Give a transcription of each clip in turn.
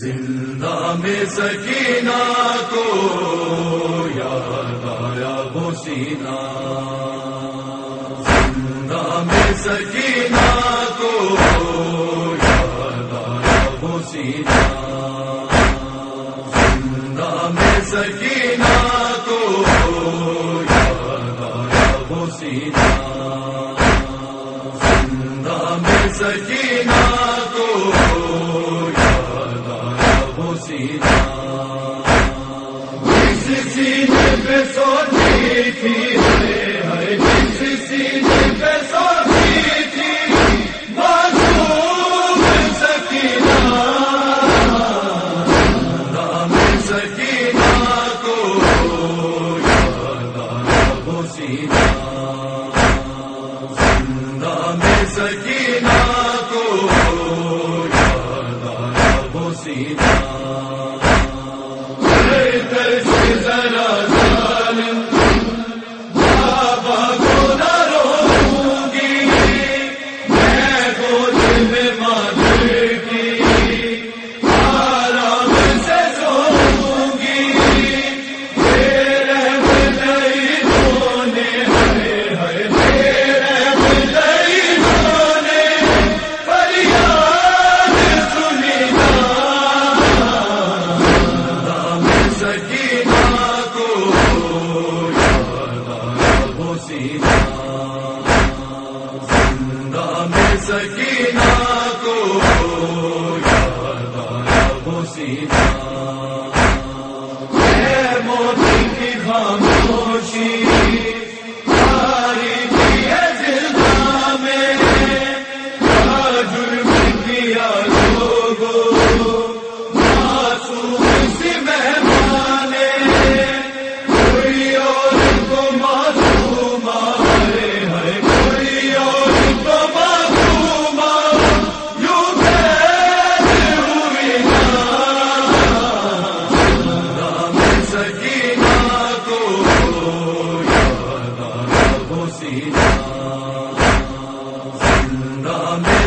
زندہ میں سکینہ کو یاد آیا وہ زندہ میں سکینہ کو یاد آیا وہ زندہ میں سکینہ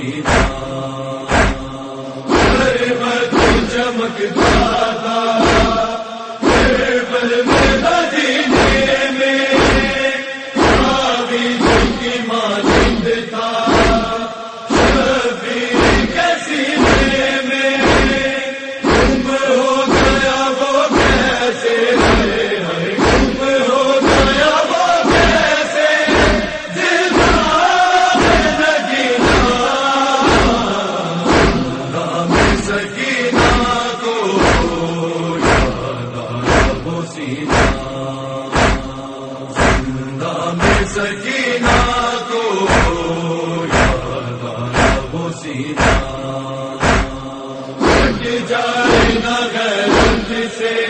سیدھا سے۔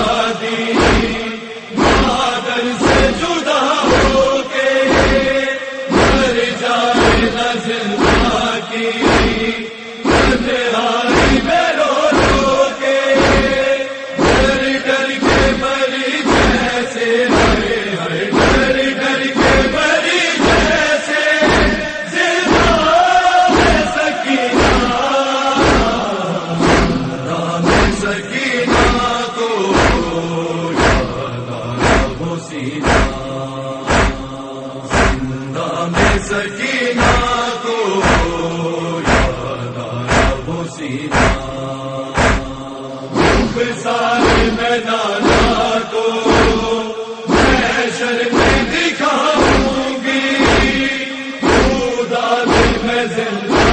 سکینہ کو یاد میں شرم دکھاؤں گی خدا میں زندہ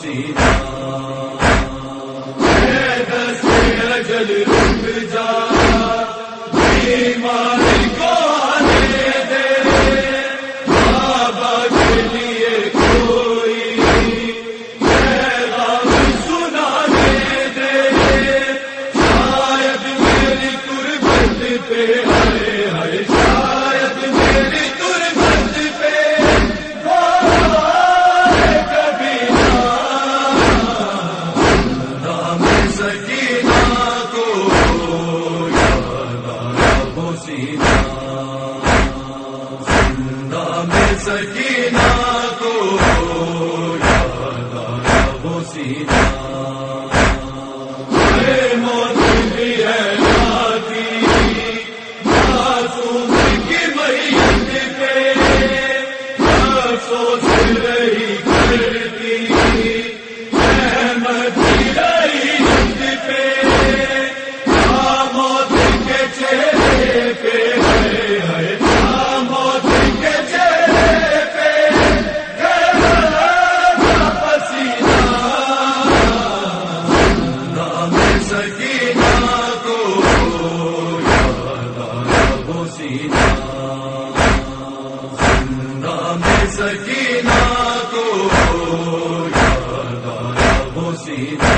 سیدھا سکینہ کو سیدھا